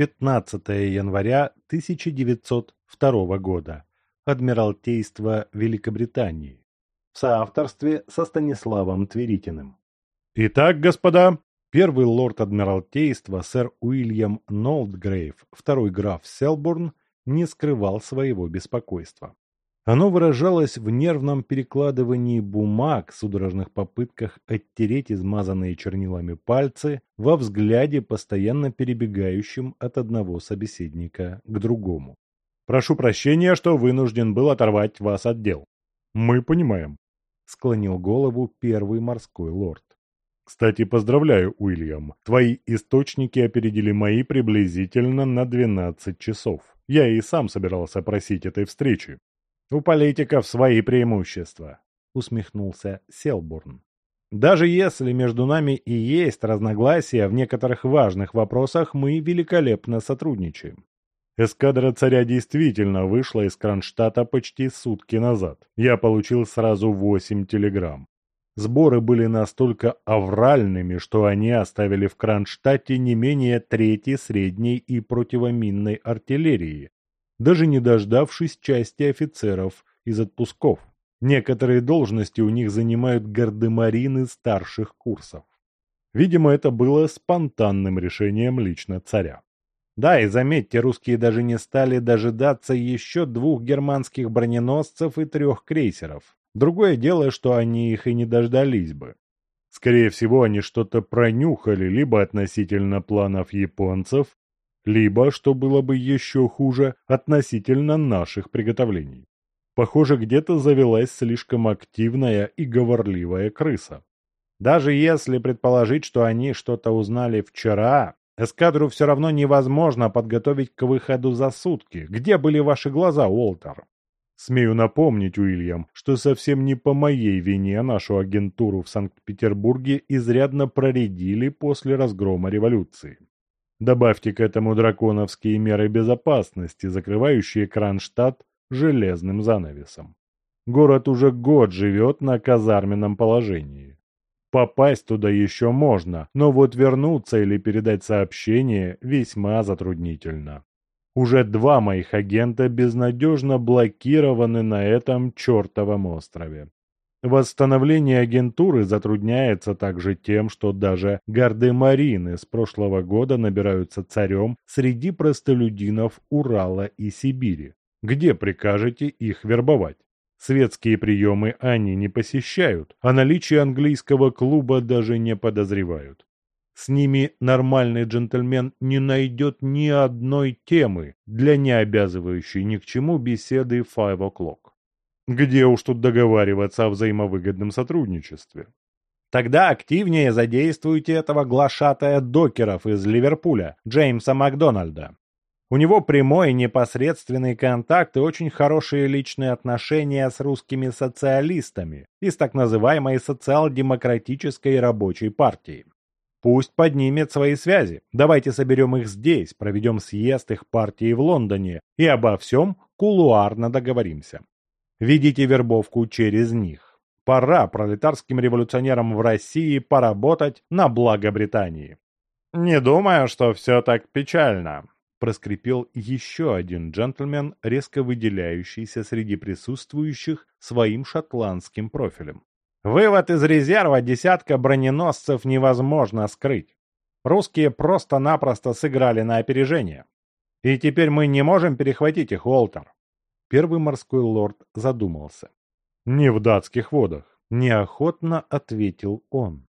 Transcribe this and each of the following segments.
15 января 1902 года. Адмиралтейство Великобритании. В соавторстве со Станиславом Тверитиным. Итак, господа, первый лорд Адмиралтейства сэр Уильям Нолдгрейв, второй граф Селбурн, не скрывал своего беспокойства. Оно выражалось в нервном перекладывании бумаг, судорожных попытках оттереть измазанные чернилами пальцы, во взгляде, постоянно перебегающем от одного собеседника к другому. «Прошу прощения, что вынужден был оторвать вас от дел». «Мы понимаем», — склонил голову первый морской лорд. «Кстати, поздравляю, Уильям. Твои источники опередили мои приблизительно на 12 часов. Я и сам собирался просить этой встречи. «У политиков свои преимущества», — усмехнулся Селбурн. «Даже если между нами и есть разногласия в некоторых важных вопросах, мы великолепно сотрудничаем. Эскадра царя действительно вышла из Кронштадта почти сутки назад. Я получил сразу восемь телеграмм. Сборы были настолько авральными, что они оставили в Кронштадте не менее трети средней и противоминной артиллерии, даже не дождавшись части офицеров из отпусков. Некоторые должности у них занимают гардемарины старших курсов. Видимо, это было спонтанным решением лично царя. Да, и заметьте, русские даже не стали дожидаться еще двух германских броненосцев и трех крейсеров. Другое дело, что они их и не дождались бы. Скорее всего, они что-то пронюхали либо относительно планов японцев, либо, что было бы еще хуже, относительно наших приготовлений. Похоже, где-то завелась слишком активная и говорливая крыса. Даже если предположить, что они что-то узнали вчера, эскадру все равно невозможно подготовить к выходу за сутки. Где были ваши глаза, Уолтер? Смею напомнить, Уильям, что совсем не по моей вине нашу агентуру в Санкт-Петербурге изрядно проредили после разгрома революции. Добавьте к этому драконовские меры безопасности, закрывающие Кронштадт железным занавесом. Город уже год живет на казарменном положении. Попасть туда еще можно, но вот вернуться или передать сообщение весьма затруднительно. Уже два моих агента безнадежно блокированы на этом чертовом острове. Восстановление агентуры затрудняется также тем, что даже гардемарины с прошлого года набираются царем среди простолюдинов Урала и Сибири. Где прикажете их вербовать? Светские приемы они не посещают, а наличие английского клуба даже не подозревают. С ними нормальный джентльмен не найдет ни одной темы для необязывающей ни к чему беседы Five O'Clock. Где уж тут договариваться о взаимовыгодном сотрудничестве? Тогда активнее задействуйте этого глашатая докеров из Ливерпуля, Джеймса Макдональда. У него прямой непосредственный контакт и очень хорошие личные отношения с русскими социалистами из так называемой социал-демократической рабочей партии. Пусть поднимет свои связи. Давайте соберем их здесь, проведем съезд их партии в Лондоне и обо всем кулуарно договоримся. Ведите вербовку через них. Пора пролетарским революционерам в России поработать на благо Британии. «Не думаю, что все так печально», — проскрипел еще один джентльмен, резко выделяющийся среди присутствующих своим шотландским профилем. «Вывод из резерва десятка броненосцев невозможно скрыть. Русские просто-напросто сыграли на опережение. И теперь мы не можем перехватить их, Уолтер. Первый морской лорд задумался. «Не в датских водах», — неохотно ответил он.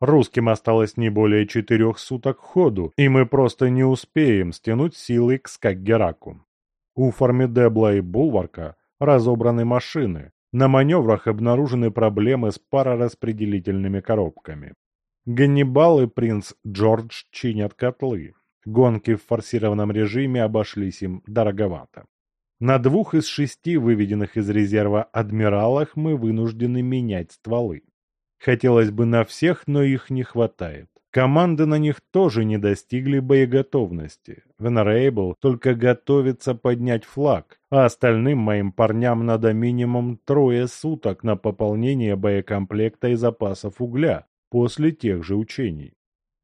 «Русским осталось не более четырех суток ходу, и мы просто не успеем стянуть силы к Скаггераку. У Формидебла и Булварка разобраны машины, на маневрах обнаружены проблемы с парораспределительными коробками. Ганнибал и принц Джордж чинят котлы. Гонки в форсированном режиме обошлись им дороговато. На двух из шести выведенных из резерва адмиралах мы вынуждены менять стволы. Хотелось бы на всех, но их не хватает. Команды на них тоже не достигли боеготовности. Венерейбл только готовится поднять флаг, а остальным моим парням надо минимум трое суток на пополнение боекомплекта и запасов угля после тех же учений.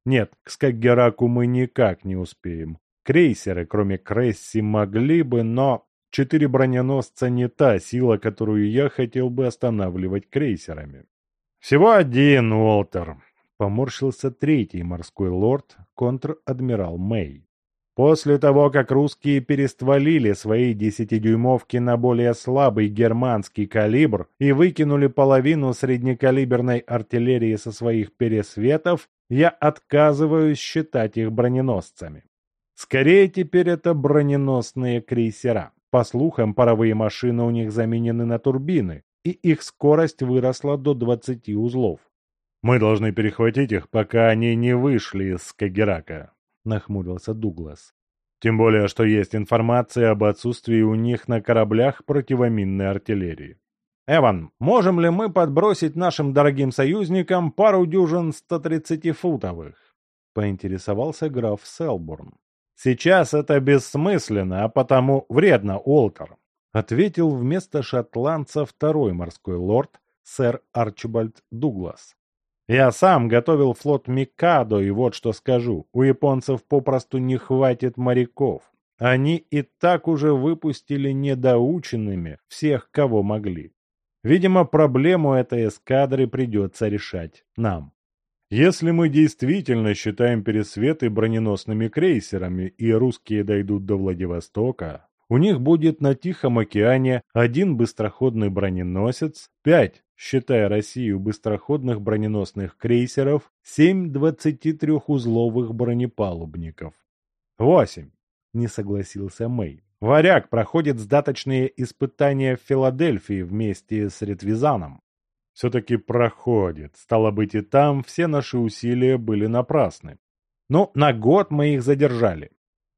Нет, к Скаггераку мы никак не успеем. крейсеры, кроме Кресси, могли бы, но четыре броненосца не та сила, которую я хотел бы останавливать крейсерами. Всего один, Уолтер. Поморщился третий морской лорд, контр-адмирал Мэй. После того, как русские перестволили свои десятидюймовки на более слабый германский калибр и выкинули половину среднекалиберной артиллерии со своих пересветов, я отказываюсь считать их броненосцами. Скорее теперь это броненосные крейсера. По слухам, паровые машины у них заменены на турбины, и их скорость выросла до 20 узлов. Мы должны перехватить их, пока они не вышли из Скагерака, нахмурился Дуглас. Тем более, что есть информация об отсутствии у них на кораблях противоминной артиллерии. «Эван, можем ли мы подбросить нашим дорогим союзникам пару дюжин 130-футовых?» — поинтересовался граф Селбурн. «Сейчас это бессмысленно, а потому вредно, Уолтер», — ответил вместо шотландца второй морской лорд, сэр Арчибальд Дуглас. Я сам готовил флот Микадо, и вот что скажу. У японцев попросту не хватит моряков. Они и так уже выпустили недоученными всех, кого могли. Видимо, проблему этой эскадры придется решать нам. Если мы действительно считаем пересветы броненосными крейсерами, и русские дойдут до Владивостока, у них будет на Тихом океане один быстроходный броненосец, пять считая Россию быстроходных броненосных крейсеров, семь 23-узловых бронепалубников. Восемь, не согласился Мэй. Варяг проходит сдаточные испытания в Филадельфии вместе с Ретвизаном. Все-таки проходит. Стало быть, и там все наши усилия были напрасны. Ну, на год мы их задержали.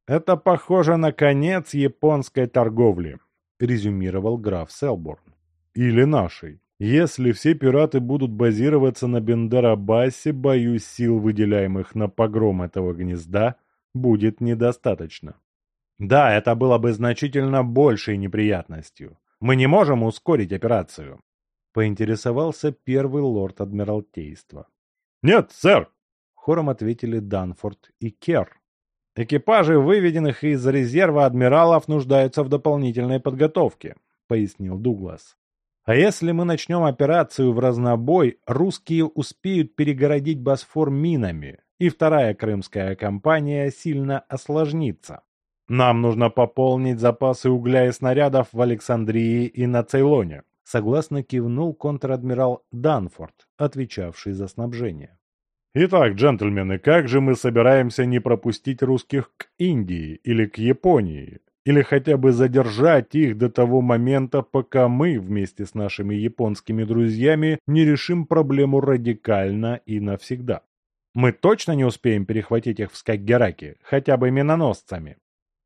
Это похоже на конец японской торговли, резюмировал граф Селборн. Или нашей. Если все пираты будут базироваться на Бендерабасе, боюсь, сил, выделяемых на погром этого гнезда, будет недостаточно. Да, это было бы значительно большей неприятностью. Мы не можем ускорить операцию. Поинтересовался первый лорд Адмиралтейства. Нет, сэр! Хором ответили Данфорд и Керр. Экипажи, выведенных из резерва адмиралов, нуждаются в дополнительной подготовке, пояснил Дуглас. А если мы начнем операцию в разнобой, русские успеют перегородить Босфор минами, и вторая крымская кампания сильно осложнится. Нам нужно пополнить запасы угля и снарядов в Александрии и на Цейлоне, согласно кивнул контр-адмирал Данфорд, отвечавший за снабжение. Итак, джентльмены, как же мы собираемся не пропустить русских к Индии или к Японии, или хотя бы задержать их до того момента, пока мы вместе с нашими японскими друзьями не решим проблему радикально и навсегда. Мы точно не успеем перехватить их в Скаггераке, хотя бы миноносцами.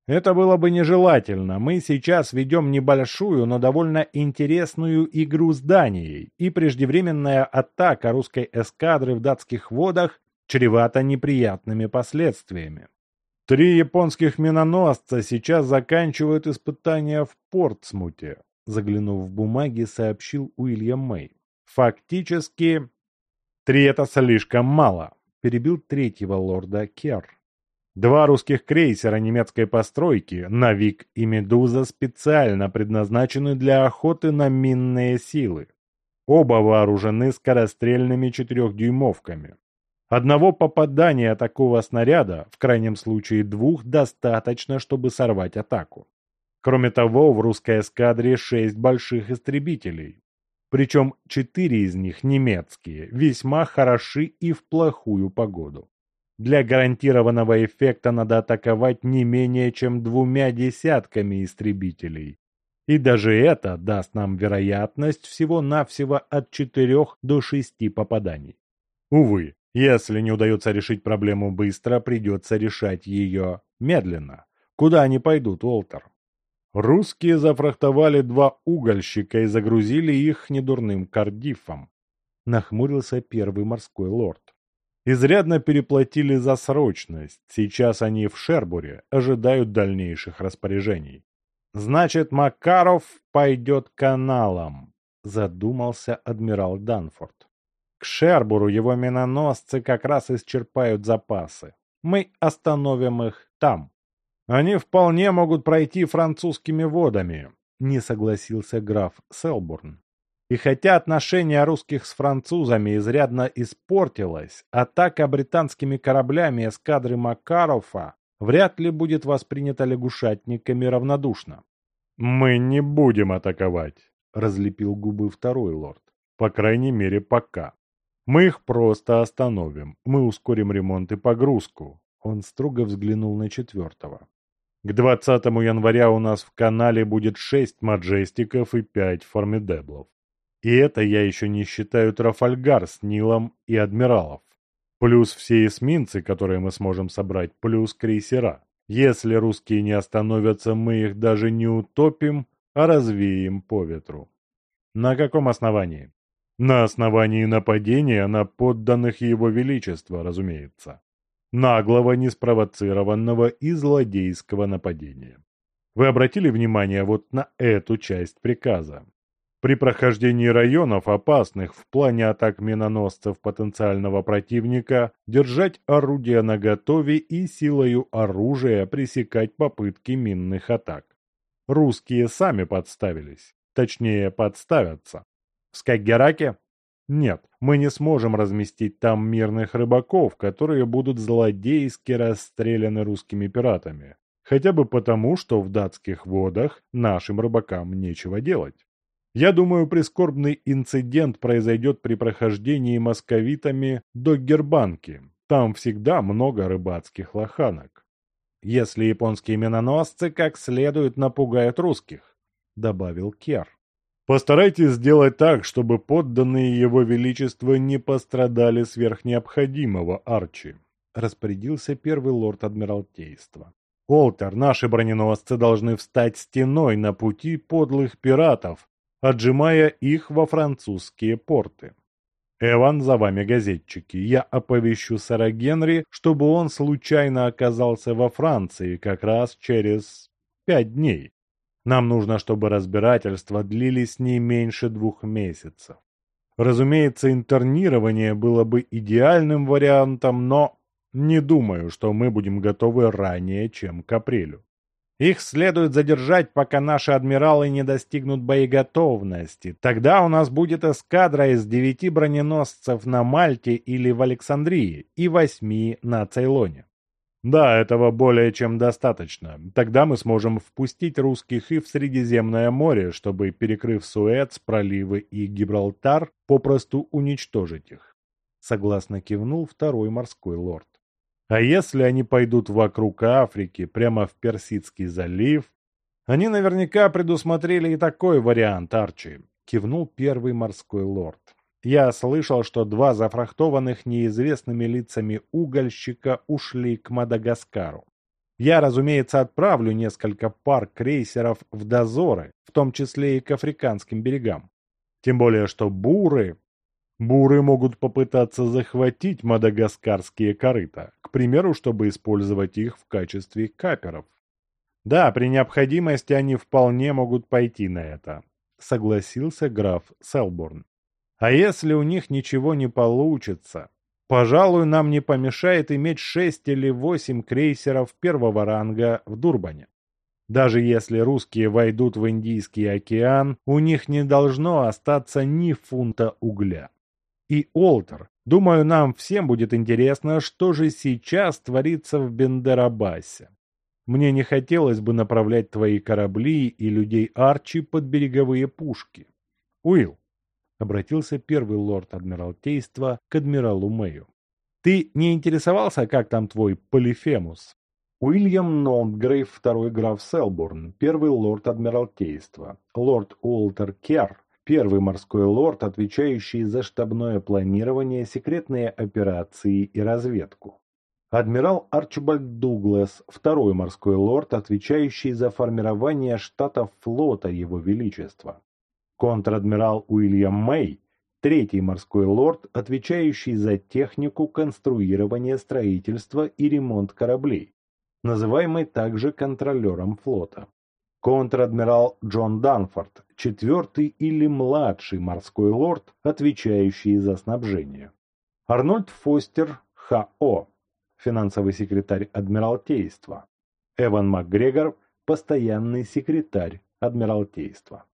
Это было бы нежелательно. Мы сейчас ведем небольшую, но довольно интересную игру с Данией, и преждевременная атака русской эскадры в датских водах чревата неприятными последствиями. Три японских миноносца сейчас заканчивают испытания в Портсмуте, заглянув в бумаги, сообщил Уильям Мэй. Фактически, три это слишком мало, перебил третьего лорда Керр. Два русских крейсера немецкой постройки, «Навик» и «Медуза» специально предназначены для охоты на минные силы. Оба вооружены скорострельными четырехдюймовками. Одного попадания такого снаряда, в крайнем случае двух, достаточно, чтобы сорвать атаку. Кроме того, в русской эскадре шесть больших истребителей. Причем четыре из них немецкие, весьма хороши и в плохую погоду. Для гарантированного эффекта надо атаковать не менее чем двумя десятками истребителей. И даже это даст нам вероятность всего-навсего от четырех до шести попаданий. Увы, если не удается решить проблему быстро, придется решать ее медленно. Куда они пойдут, Уолтер? Русские зафрахтовали два угольщика и загрузили их недурным кардифом. Нахмурился первый морской лорд. Изрядно переплатили за срочность. Сейчас они в Шербуре ожидают дальнейших распоряжений. Значит, Макаров пойдет каналом, задумался адмирал Данфорд. К Шербуру его миноносцы как раз исчерпают запасы. Мы остановим их там. Они вполне могут пройти французскими водами, не согласился граф Селбурн. И хотя отношение русских с французами изрядно испортилось, атака британскими кораблями эскадры Макарофа вряд ли будет воспринята лягушатниками равнодушно. «Мы не будем атаковать», — разлепил губы второй лорд. «По крайней мере, пока. Мы их просто остановим. Мы ускорим ремонт и погрузку». Он строго взглянул на четвертого. К 20 января у нас в канале будет шесть маджестиков и пять формидеблов. И это я еще не считаю Трафальгар с Нилом и адмиралов. Плюс все эсминцы, которые мы сможем собрать, плюс крейсера. Если русские не остановятся, мы их даже не утопим, а развеем по ветру. На каком основании? На основании нападения на подданных его величества, разумеется. Наглого, неспровоцированного и злодейского нападения. Вы обратили внимание вот на эту часть приказа? При прохождении районов, опасных в плане атак миноносцев потенциального противника, держать орудия наготове и силою оружия пресекать попытки минных атак. Русские сами подставились, точнее подставятся. В Скагераке? Нет, мы не сможем разместить там мирных рыбаков, которые будут злодейски расстреляны русскими пиратами. Хотя бы потому, что в датских водах нашим рыбакам нечего делать. Я думаю, прискорбный инцидент произойдет при прохождении московитами до Гербанки. Там всегда много рыбацких лоханок. Если японские миноносцы как следует напугают русских, добавил Кер. Постарайтесь сделать так, чтобы подданные его величества не пострадали сверх необходимого, Арчи, распорядился первый лорд Адмиралтейства. Олтер, наши броненосцы должны встать стеной на пути подлых пиратов, отжимая их во французские порты. Эван, за вами газетчики. Я оповещу сэра Генри, чтобы он случайно оказался во Франции как раз через пять дней. Нам нужно, чтобы разбирательства длились не меньше двух месяцев. Разумеется, интернирование было бы идеальным вариантом, но не думаю, что мы будем готовы ранее, чем к апрелю. Их следует задержать, пока наши адмиралы не достигнут боеготовности. Тогда у нас будет эскадра из девяти броненосцев на Мальте или в Александрии и восьми на Цейлоне. Да, этого более чем достаточно. Тогда мы сможем впустить русских и в Средиземное море, чтобы, перекрыв Суэц, проливы и Гибралтар, попросту уничтожить их. Согласно кивнул второй морской лорд. А если они пойдут вокруг Африки, прямо в Персидский залив? Они наверняка предусмотрели и такой вариант, Арчи, кивнул первый морской лорд. Я слышал, что два зафрахтованных неизвестными лицами угольщика ушли к Мадагаскару. Я, разумеется, отправлю несколько пар крейсеров в дозоры, в том числе и к африканским берегам. Тем более, что буры Буры могут попытаться захватить мадагаскарские корыта, к примеру, чтобы использовать их в качестве каперов. Да, при необходимости они вполне могут пойти на это, согласился граф Селборн. А если у них ничего не получится, пожалуй, нам не помешает иметь шесть или восемь крейсеров первого ранга в Дурбане. Даже если русские войдут в Индийский океан, у них не должно остаться ни фунта угля и Олтер. Думаю, нам всем будет интересно, что же сейчас творится в Бендерабасе. Мне не хотелось бы направлять твои корабли и людей Арчи под береговые пушки. Уилл, обратился первый лорд Адмиралтейства к адмиралу Мэю. Ты не интересовался, как там твой Полифемус? Уильям Нолтгрейв, второй граф Селборн, первый лорд Адмиралтейства, лорд Уолтер Керр, Первый морской лорд, отвечающий за штабное планирование, секретные операции и разведку. Адмирал Арчибальд Дуглас, второй морской лорд, отвечающий за формирование штатов флота Его Величества. Контр-адмирал Уильям Мэй, третий морской лорд, отвечающий за технику конструирования, строительства и ремонт кораблей, называемый также контролером флота. Контр-адмирал Джон Данфорд, четвертый или младший морской лорд, отвечающий за снабжение. Арнольд Фостер Х.О., финансовый секретарь Адмиралтейства. Эван МакГрегор – постоянный секретарь Адмиралтейства.